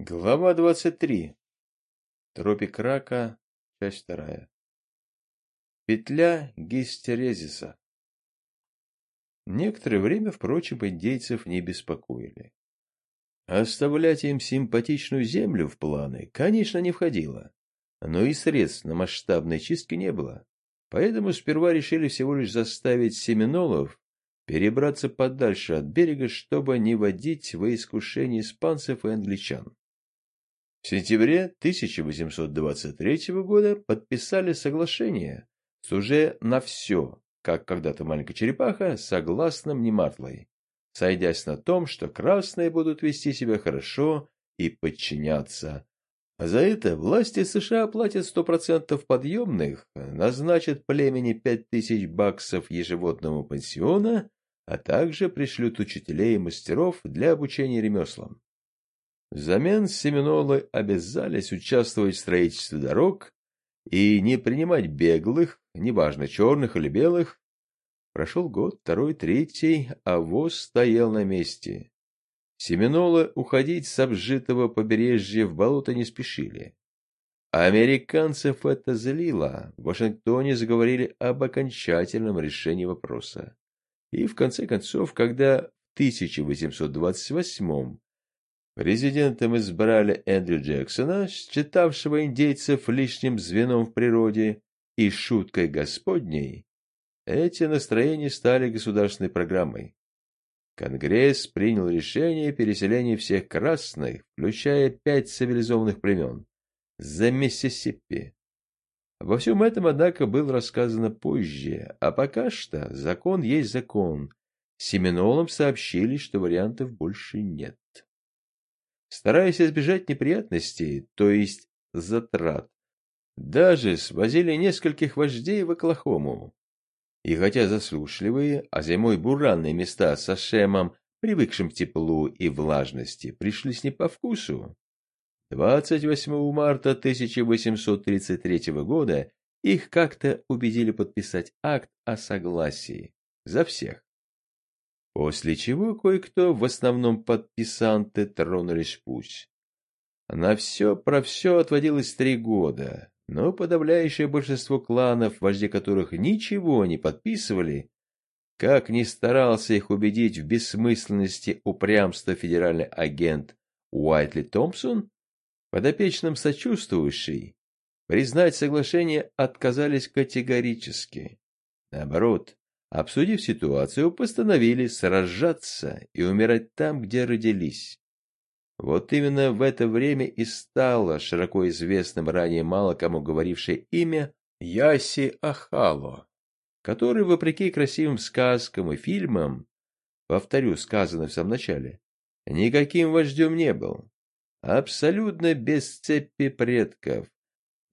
Глава 23. Тропик рака. Часть вторая. Петля гистерезиса. Некоторое время, впрочем, индейцев не беспокоили. Оставлять им симпатичную землю в планы, конечно, не входило, но и средств на масштабной чистки не было. Поэтому сперва решили всего лишь заставить семинолов перебраться подальше от берега, чтобы не водить во искушение испанцев и англичан. В сентябре 1823 года подписали соглашение с уже на все, как когда-то маленькая черепаха, согласным Нематлой, сойдясь на том, что красные будут вести себя хорошо и подчиняться. А за это власти США платят сто процентов подъемных, назначат племени пять тысяч баксов ежегодного пансиона, а также пришлют учителей и мастеров для обучения ремеслам. Взамен Семенолы обязались участвовать в строительстве дорог и не принимать беглых, неважно, черных или белых. Прошел год, второй, третий, а воз стоял на месте. Семенолы уходить с обжитого побережья в болото не спешили. Американцев это злило. В Вашингтоне заговорили об окончательном решении вопроса. И в конце концов, когда в 1828 Президентом избрали Эндрю Джексона, считавшего индейцев лишним звеном в природе и шуткой Господней. Эти настроения стали государственной программой. Конгресс принял решение о переселении всех красных, включая пять цивилизованных племен, за Миссисипи. Во всем этом, однако, было рассказано позже, а пока что закон есть закон. Семенолам сообщили, что вариантов больше нет. Стараясь избежать неприятностей, то есть затрат, даже свозили нескольких вождей в Оклахому. И хотя засушливые, а зимой буранные места со Шемом, привыкшим к теплу и влажности, пришлись не по вкусу, 28 марта 1833 года их как-то убедили подписать акт о согласии за всех. После чего кое-кто, в основном подписанты, тронулись в путь. На все про все отводилось три года, но подавляющее большинство кланов, вожди которых ничего не подписывали, как ни старался их убедить в бессмысленности упрямства федеральный агент Уайтли Томпсон, подопечным сочувствующий, признать соглашение отказались категорически. Наоборот, Обсудив ситуацию, постановили сражаться и умирать там, где родились. Вот именно в это время и стало широко известным ранее мало кому говорившее имя Яси Ахало, который, вопреки красивым сказкам и фильмам, повторю сказанное в самом начале, никаким вождем не был. Абсолютно без цепи предков.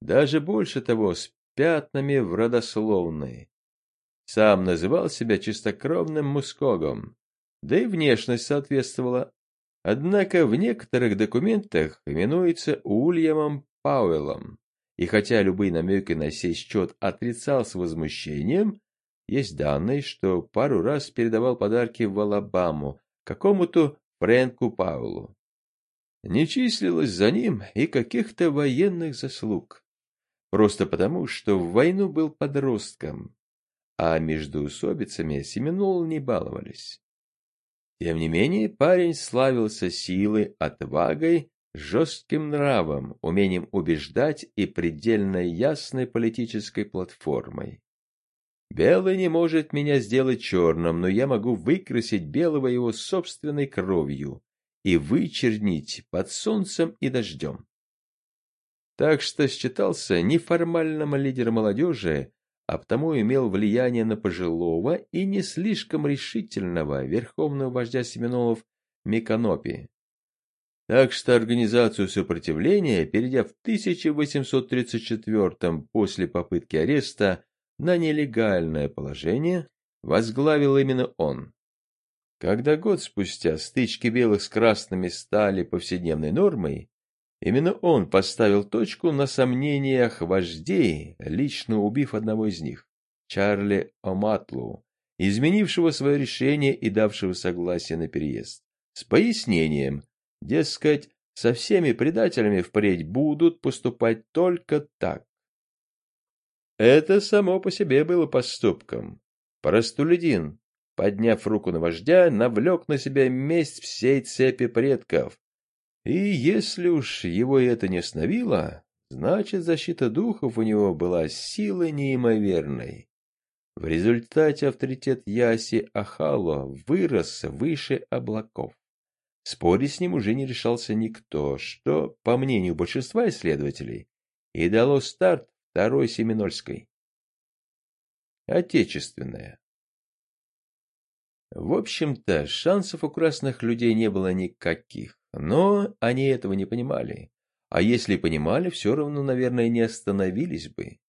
Даже больше того, с пятнами в родословной. Сам называл себя чистокровным мускогом, да и внешность соответствовала. Однако в некоторых документах именуется Уильямом Пауэллом, и хотя любые намеки на сей счет отрицал с возмущением, есть данные, что пару раз передавал подарки в Алабаму какому-то Фрэнку Паулу. Не числилось за ним и каких-то военных заслуг. Просто потому, что в войну был подростком, а между усобицами Семенол не баловались. Тем не менее, парень славился силой, отвагой, жестким нравом, умением убеждать и предельно ясной политической платформой. Белый не может меня сделать черным, но я могу выкрасить белого его собственной кровью и вычернить под солнцем и дождем. Так что считался неформальным лидером молодежи, а потому имел влияние на пожилого и не слишком решительного верховного вождя Семенолов Миканопи. Так что организацию сопротивления, перейдя в 1834 после попытки ареста на нелегальное положение, возглавил именно он. Когда год спустя стычки белых с красными стали повседневной нормой, Именно он поставил точку на сомнениях вождей, лично убив одного из них, Чарли Оматлу, изменившего свое решение и давшего согласие на переезд, с пояснением, дескать, со всеми предателями впредь будут поступать только так. Это само по себе было поступком. Простолюдин, подняв руку на вождя, навлек на себя месть всей цепи предков. И если уж его это не остановило, значит, защита духов у него была силой неимоверной. В результате авторитет Яси Ахало вырос выше облаков. Спорить с ним уже не решался никто, что, по мнению большинства исследователей, и дало старт Второй Семинольской. Отечественная. В общем-то, шансов у красных людей не было никаких, но они этого не понимали. А если понимали, все равно, наверное, не остановились бы.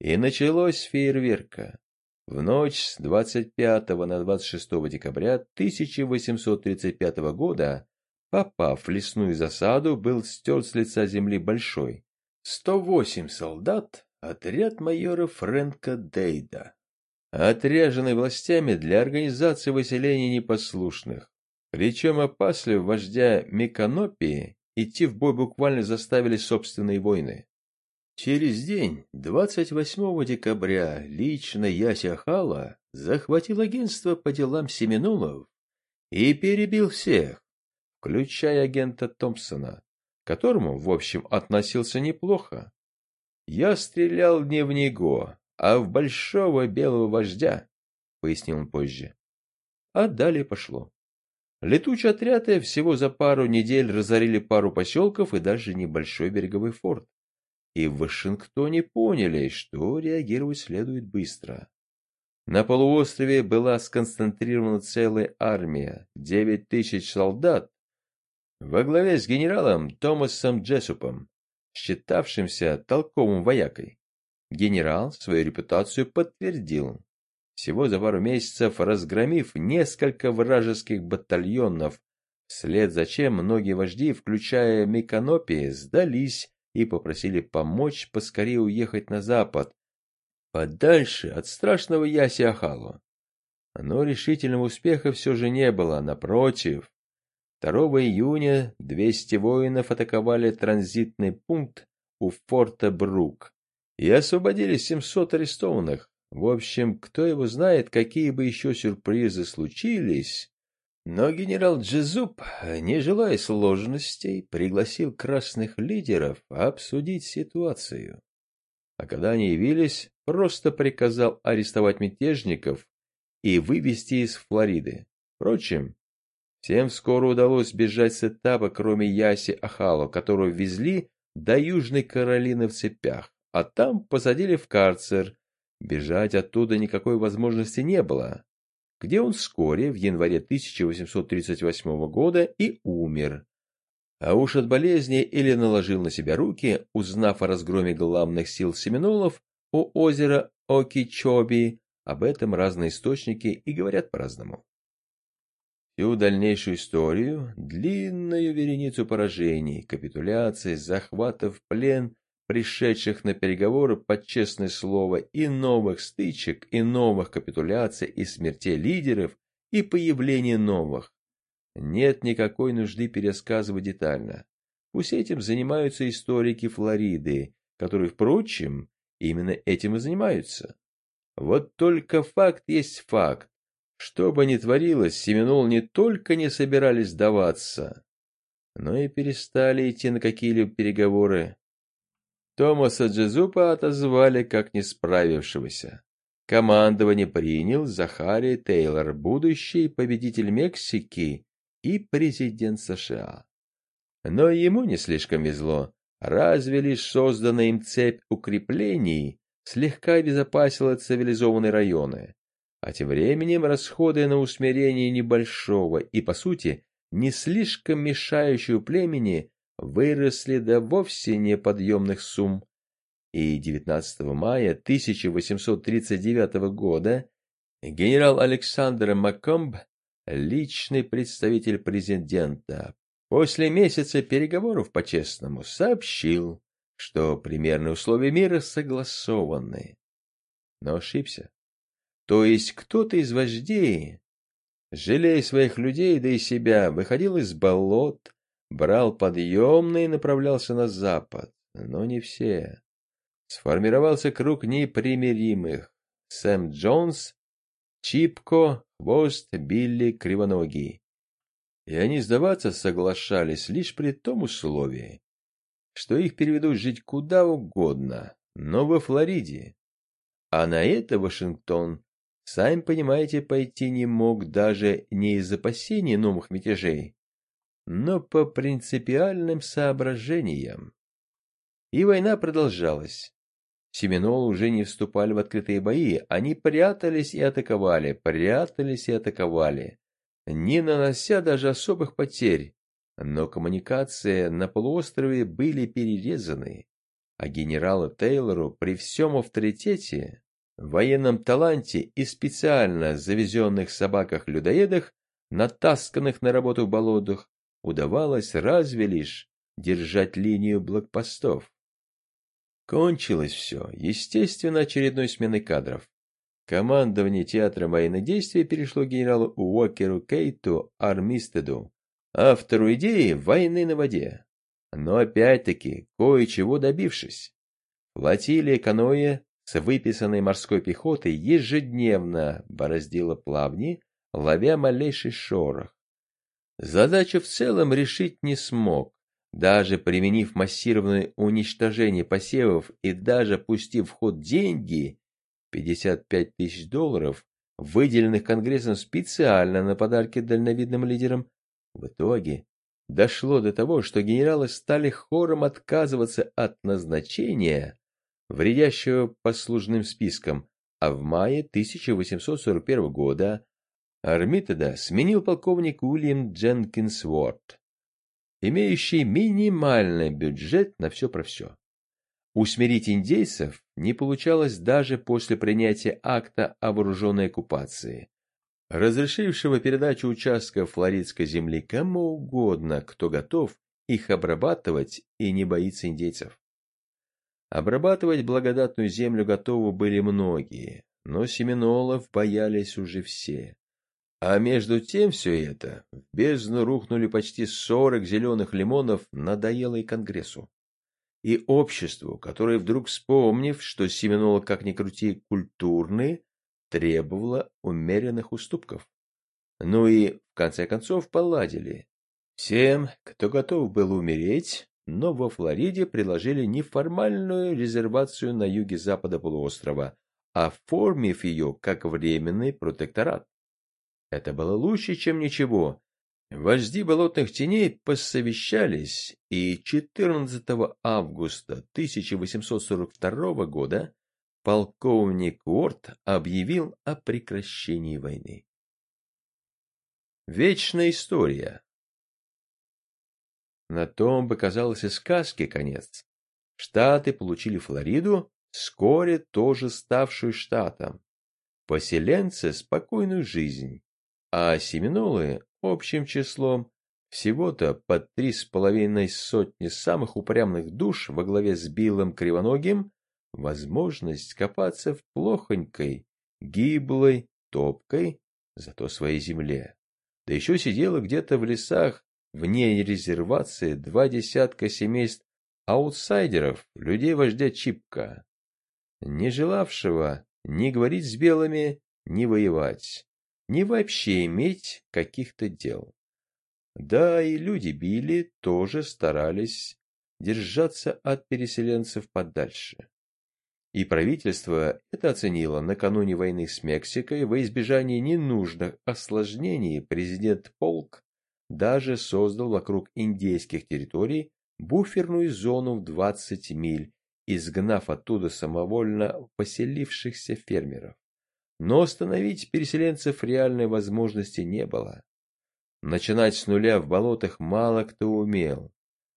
И началось фейерверка. В ночь с 25 на 26 декабря 1835 года, попав в лесную засаду, был стерт с лица земли большой, 108 солдат, отряд майора Фрэнка Дейда, отряженный властями для организации выселения непослушных. Причем опасливо вождя Миканопии идти в бой буквально заставили собственные войны. Через день, 28 декабря, лично Яся Хала захватил агентство по делам Семенулов и перебил всех, включая агента Томпсона, которому, в общем, относился неплохо. «Я стрелял не в него, а в большого белого вождя», — пояснил он позже. А далее пошло. Летучие отряды всего за пару недель разорили пару поселков и даже небольшой береговой форт. И в Вашингтоне поняли, что реагировать следует быстро. На полуострове была сконцентрирована целая армия, девять тысяч солдат, во главе с генералом Томасом Джессупом, считавшимся толковым воякой. Генерал свою репутацию подтвердил, всего за пару месяцев разгромив несколько вражеских батальонов, вслед за чем многие вожди, включая Миканопи, сдались и попросили помочь поскорее уехать на запад, подальше от страшного Яси-Ахалу. Но решительного успеха все же не было, напротив. 2 июня 200 воинов атаковали транзитный пункт у форта Брук и освободили 700 арестованных. В общем, кто его знает, какие бы еще сюрпризы случились. Но генерал Джезуб, не желая сложностей, пригласил красных лидеров обсудить ситуацию. А когда они явились, просто приказал арестовать мятежников и вывести из Флориды. Впрочем, Всем скоро удалось бежать с этапа, кроме Яси Ахало, которую везли до Южной Каролины в цепях, а там посадили в карцер. Бежать оттуда никакой возможности не было, где он вскоре, в январе 1838 года, и умер. А уж от болезни или наложил на себя руки, узнав о разгроме главных сил семинолов у озера Окичоби, об этом разные источники и говорят по-разному. Всю дальнейшую историю, длинную вереницу поражений, капитуляций, захватов плен, пришедших на переговоры под честное слово, и новых стычек, и новых капитуляций, и смертей лидеров, и появления новых. Нет никакой нужды пересказывать детально. Пусть этим занимаются историки Флориды, которые, впрочем, именно этим и занимаются. Вот только факт есть факт. Что бы ни творилось, Семенол не только не собирались сдаваться, но и перестали идти на какие-либо переговоры. Томаса Джезупа отозвали как не справившегося. Командование принял Захарий Тейлор, будущий победитель Мексики и президент США. Но ему не слишком везло, разве лишь созданная им цепь укреплений слегка обезопасила цивилизованные районы а тем временем расходы на усмирение небольшого и, по сути, не слишком мешающего племени выросли до вовсе неподъемных сумм. И 19 мая 1839 года генерал Александр Маккомб, личный представитель президента, после месяца переговоров по-честному сообщил, что примерные условия мира согласованы. Но ошибся. То есть кто-то из вождей, жалея своих людей, да и себя, выходил из болот, брал подъемный и направлялся на запад, но не все. Сформировался круг непримиримых. Сэм Джонс, Чипко, Хвост, Билли, Кривоногий. И они сдаваться соглашались лишь при том условии, что их переведут жить куда угодно, но во Флориде. А на это Вашингтон, сами понимаете, пойти не мог даже не из опасений новых мятежей, но по принципиальным соображениям. И война продолжалась. Семенолы уже не вступали в открытые бои, они прятались и атаковали, прятались и атаковали, не нанося даже особых потерь. Но коммуникации на полуострове были перерезаны, а генералу Тейлору при всем авторитете, военном таланте и специально завезенных собаках-людоедах, натасканных на работу в болотах, удавалось разве лишь держать линию блокпостов. Кончилось все, естественно, очередной сменой кадров. Командование театра военных действий перешло генералу Уокеру Кейту Армистеду, автору идеи войны на воде. Но опять-таки, кое-чего добившись. Флотилия каноэ с выписанной морской пехотой ежедневно бороздила плавни, ловя малейший шорох. Задачу в целом решить не смог, даже применив массированное уничтожение посевов и даже пустив в ход деньги, 55 тысяч долларов, выделенных Конгрессом специально на подарки дальновидным лидерам, в итоге дошло до того, что генералы стали хором отказываться от назначения, вредящего послужным спискам, а в мае 1841 года Армитеда сменил полковник Уильям Дженкинс Уорд имеющий минимальный бюджет на все про все. Усмирить индейцев не получалось даже после принятия акта о вооруженной оккупации, разрешившего передачу участков флоридской земли кому угодно, кто готов их обрабатывать и не боится индейцев. Обрабатывать благодатную землю готовы были многие, но семенолов боялись уже все. А между тем все это, в бездну рухнули почти сорок зеленых лимонов, надоело и Конгрессу. И обществу, которое вдруг вспомнив, что Семенолог, как ни крути, культурный, требовало умеренных уступков. Ну и, в конце концов, поладили. Всем, кто готов был умереть, но во Флориде предложили неформальную резервацию на юге запада полуострова, оформив ее как временный протекторат. Это было лучше, чем ничего. Вожди болотных теней посовещались, и 14 августа 1842 года полковник Уорд объявил о прекращении войны. Вечная история. На том бы казалось и сказки конец. Штаты получили Флориду, вскоре тоже ставшую штатом. Поселенцы – спокойную жизнь а семинолы общим числом всего-то под три с половиной сотни самых упрямых душ во главе с Биллом Кривоногим возможность копаться в плохонькой, гиблой, топкой, зато своей земле. Да еще сидела где-то в лесах, вне резервации, два десятка семейств аутсайдеров, людей-вождя Чипка, не желавшего ни говорить с белыми, ни воевать не вообще иметь каких-то дел. Да, и люди Билли тоже старались держаться от переселенцев подальше. И правительство это оценило накануне войны с Мексикой во избежание ненужных осложнений президент Полк даже создал вокруг индейских территорий буферную зону в 20 миль, изгнав оттуда самовольно поселившихся фермеров. Но остановить переселенцев реальной возможности не было. Начинать с нуля в болотах мало кто умел,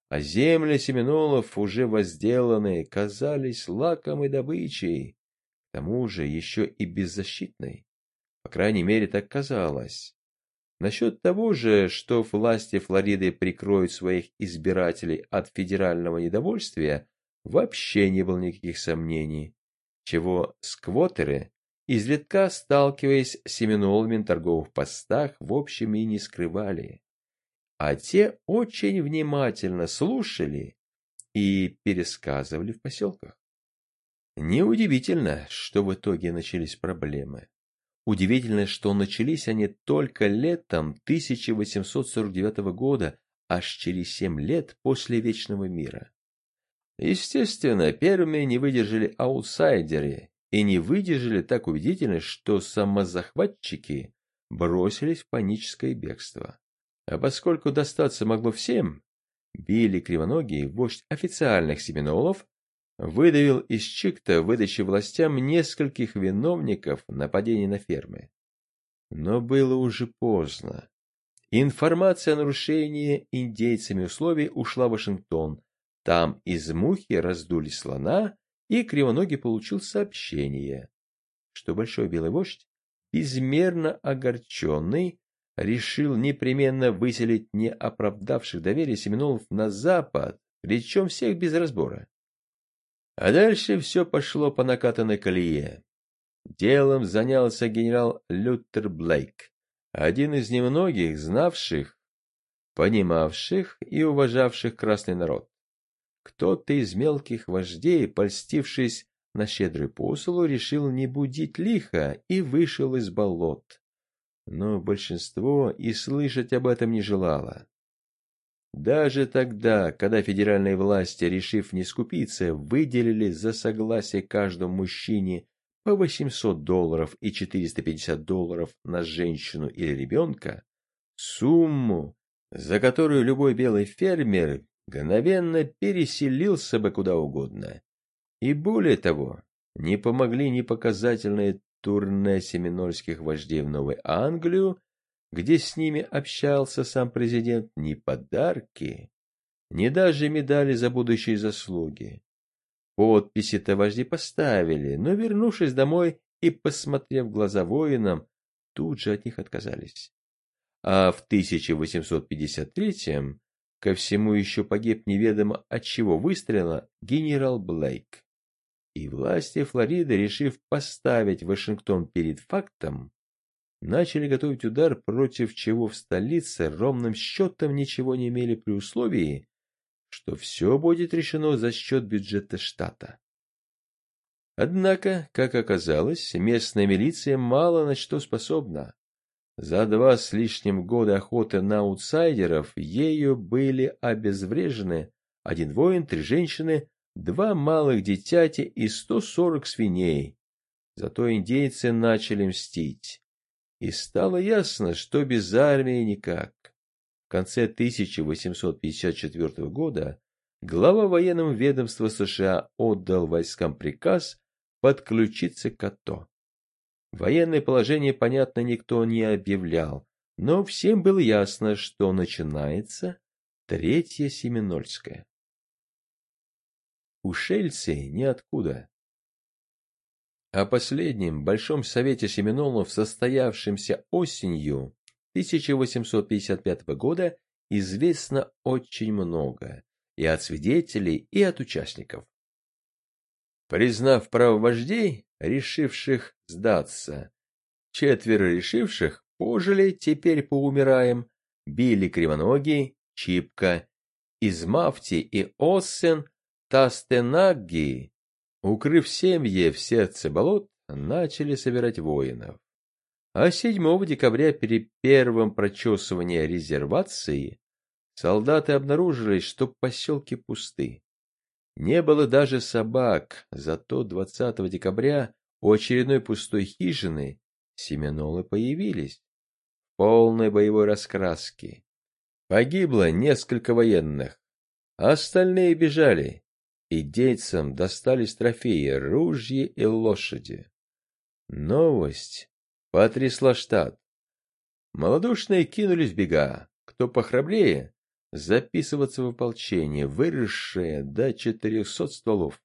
а земли семенолов, уже возделанные, казались лакомой добычей, к тому же еще и беззащитной. По крайней мере, так казалось. Насчет того же, что власти Флориды прикроют своих избирателей от федерального недовольствия, вообще не было никаких сомнений, чего сквотеры изредка сталкиваясь с семенолами на торговых постах, в общем и не скрывали. а те очень внимательно слушали и пересказывали в поселках. Неудивительно, что в итоге начались проблемы. Удивительно, что начались они только летом 1849 года, аж через семь лет после Вечного мира. Естественно, первыми не выдержали аутсайдеры, и не выдержали так убедительно, что самозахватчики бросились в паническое бегство. А поскольку достаться могло всем, Билли Кривоногий, вождь официальных семинолов, выдавил из Чикта выдачи властям нескольких виновников нападений на фермы. Но было уже поздно. Информация о нарушении индейцами условий ушла в Вашингтон. Там из мухи раздули слона, и Кривоногий получил сообщение, что Большой Белый Вождь, безмерно огорченный, решил непременно выселить неоправдавших доверия Семенолов на запад, причем всех без разбора. А дальше все пошло по накатанной колее. Делом занялся генерал Лютер Блейк, один из немногих знавших, понимавших и уважавших красный народ. Кто-то из мелких вождей, польстившись на щедрый посулу, решил не будить лихо и вышел из болот. Но большинство и слышать об этом не желало. Даже тогда, когда федеральные власти, решив не скупиться, выделили за согласие каждому мужчине по 800 долларов и 450 долларов на женщину или ребенка, сумму, за которую любой белый фермер мгновенно переселился бы куда угодно. И более того, не помогли ни показательные турне семинольских вождей в Новую Англию, где с ними общался сам президент, ни подарки, ни даже медали за будущие заслуги. Подписи-то вожди поставили, но, вернувшись домой и посмотрев глаза воинам, тут же от них отказались. А в 1853-м ко всему еще погиб неведомо от чего выстрела генерал Блейк. И власти Флориды, решив поставить Вашингтон перед фактом, начали готовить удар, против чего в столице ровным счетом ничего не имели при условии, что все будет решено за счет бюджета штата. Однако, как оказалось, местная милиция мало на что способна. За два с лишним года охоты на аутсайдеров ею были обезврежены один воин, три женщины, два малых дитяти и сто сорок свиней. Зато индейцы начали мстить. И стало ясно, что без армии никак. В конце 1854 года глава военного ведомства США отдал войскам приказ подключиться к АТО. Военное положение, понятно, никто не объявлял, но всем было ясно, что начинается Третья Семинольская. Ушельцы ниоткуда. О последнем Большом Совете Семенолов, состоявшемся осенью 1855 года, известно очень много и от свидетелей, и от участников. Признав право вождей, решивших сдаться, четверо решивших пожили, теперь поумираем, били кривоногий, Чипка, Измавти и Оссен, Тастенаги укрыв семьи в сердце болот, начали собирать воинов. А 7 декабря перед первым прочесыванием резервации солдаты обнаружили, что поселки пусты. Не было даже собак, зато 20 декабря у очередной пустой хижины семенолы появились полной боевой раскраске. Погибло несколько военных, а остальные бежали, Идейцам достались трофеи, ружья и лошади. Новость потрясла штат. Молодушные кинулись бега. Кто похрабрее, записываться в ополчение, выросшее до четырехсот стволов.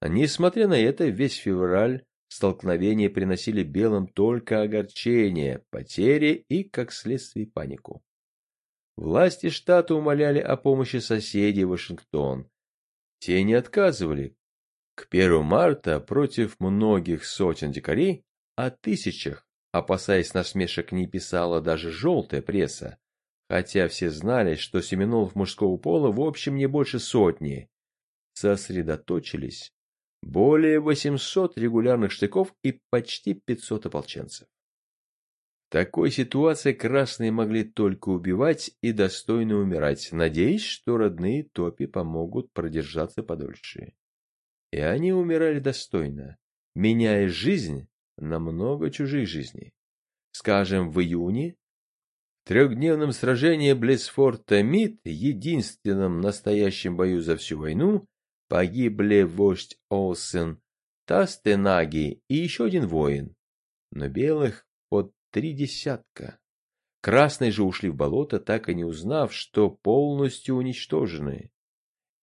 Несмотря на это, весь февраль столкновения приносили белым только огорчение, потери и, как следствие, панику. Власти штата умоляли о помощи соседей Вашингтон, те не отказывали. К первому марта против многих сотен дикарей, о тысячах, опасаясь насмешек, не писала даже желтая пресса, хотя все знали, что семинолов мужского пола в общем не больше сотни, сосредоточились более 800 регулярных штыков и почти 500 ополченцев. В такой ситуации красные могли только убивать и достойно умирать, надеясь, что родные топи помогут продержаться подольше. И они умирали достойно, меняя жизнь на много чужих жизней. Скажем, в июне трехдневном сражении близ форта Мид, единственном настоящем бою за всю войну, погибли вождь Олсен, Тастенаги и еще один воин, но белых под три десятка. Красные же ушли в болото, так и не узнав, что полностью уничтожены.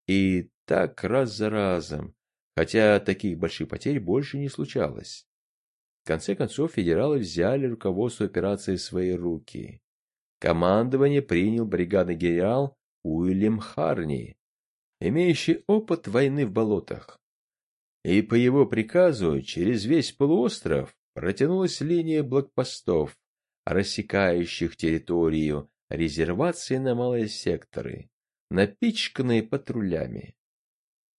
И так раз за разом, хотя таких больших потерь больше не случалось. В конце концов, федералы взяли руководство операции в свои руки. Командование принял бригадный генерал Уильям Харни, имеющий опыт войны в болотах. И по его приказу через весь полуостров протянулась линия блокпостов, рассекающих территорию резервации на малые секторы, напичканные патрулями.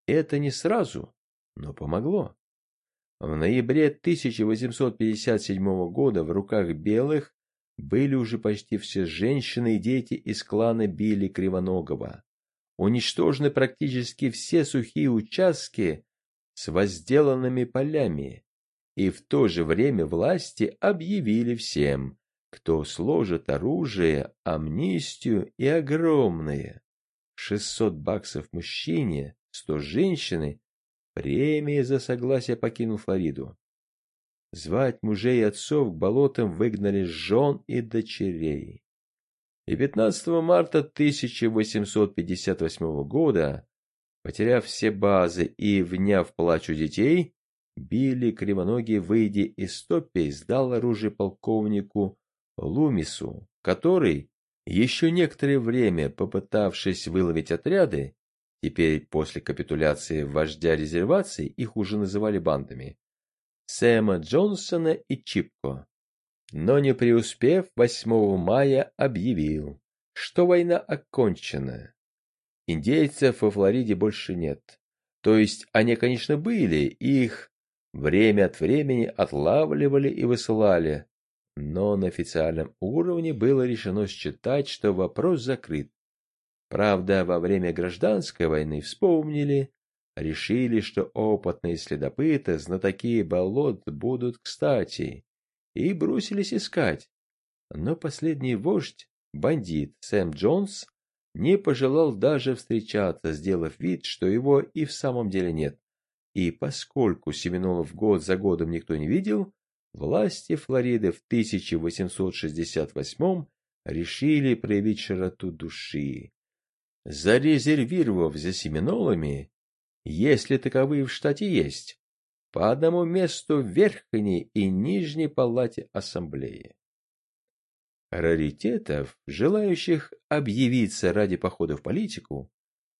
Это не сразу, но помогло. В ноябре 1857 года в руках белых были уже почти все женщины и дети из клана Билли Кривоногого. Уничтожены практически все сухие участки с возделанными полями, и в то же время власти объявили всем, кто сложит оружие, амнистию и огромные 600 баксов мужчине, 100 женщины, премии за согласие покинул Флориду. Звать мужей и отцов к болотам выгнали жен и дочерей. И 15 марта 1858 года, потеряв все базы и вняв плачу детей, Билли Кривоногий, выйдя из топи, сдал оружие полковнику Лумису, который, еще некоторое время попытавшись выловить отряды, теперь после капитуляции вождя резервации их уже называли бандами, Сэма Джонсона и Чипко. Но не преуспев, 8 мая объявил, что война окончена. Индейцев во Флориде больше нет. То есть они, конечно, были, их время от времени отлавливали и высылали, но на официальном уровне было решено считать, что вопрос закрыт. Правда, во время гражданской войны вспомнили, решили, что опытные следопыты, знатоки болот будут кстати, и бросились искать. Но последний вождь, бандит Сэм Джонс, не пожелал даже встречаться, сделав вид, что его и в самом деле нет. И поскольку Семенолов год за годом никто не видел, власти Флориды в 1868 решили проявить широту души. Зарезервировав за Семенолами если таковые в штате есть, по одному месту в Верхней и Нижней палате ассамблеи. Раритетов, желающих объявиться ради похода в политику,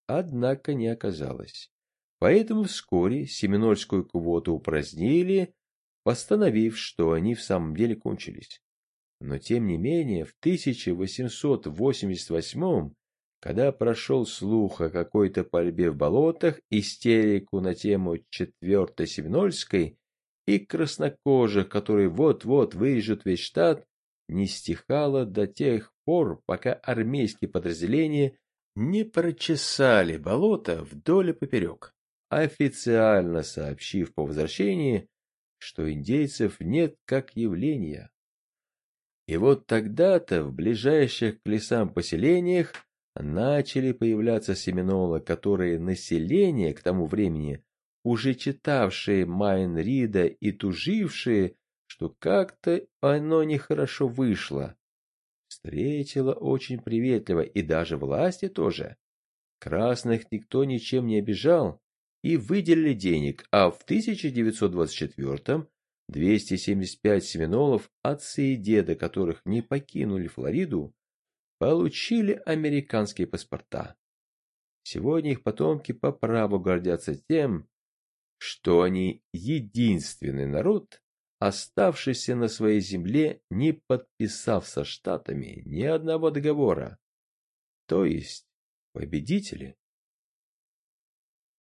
однако не оказалось. Поэтому вскоре семинольскую квоту упразднили, постановив, что они в самом деле кончились. Но тем не менее в 1888 когда прошел слух о какой-то пальбе в болотах, истерику на тему четвертой Семенольской и краснокожих, которые вот-вот вырежут весь штат, не стихало до тех пор, пока армейские подразделения не прочесали болото вдоль и поперек, официально сообщив по возвращении, что индейцев нет как явления. И вот тогда-то в ближайших к лесам поселениях начали появляться семинолы, которые население к тому времени, уже читавшие Майн Рида и тужившие, что как-то оно нехорошо вышло, встретило очень приветливо, и даже власти тоже. Красных никто ничем не обижал и выделили денег, а в 1924-м 275 семинолов, отцы и деды которых не покинули Флориду, получили американские паспорта. Сегодня их потомки по праву гордятся тем, что они единственный народ, оставшийся на своей земле, не подписав со Штатами ни одного договора. То есть победители